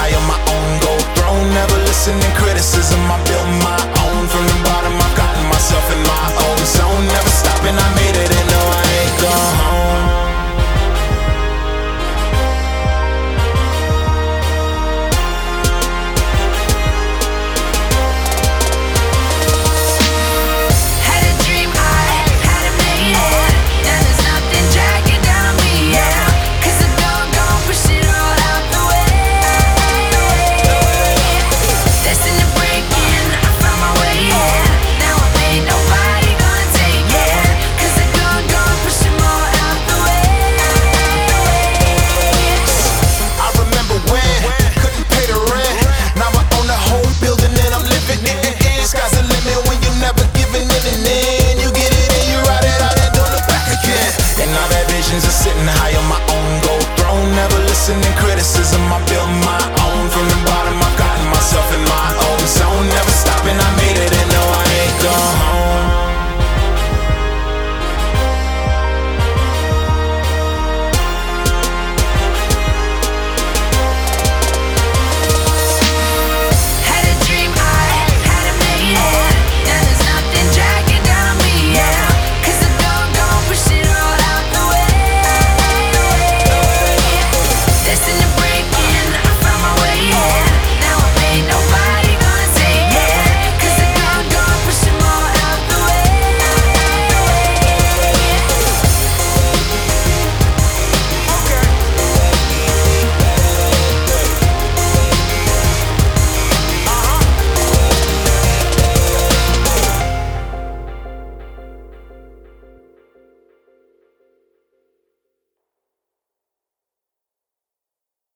I am my own gold throne. Never listening criticism. I build